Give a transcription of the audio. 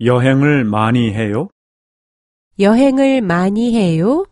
여행을 많이 해요? 여행을 많이 해요?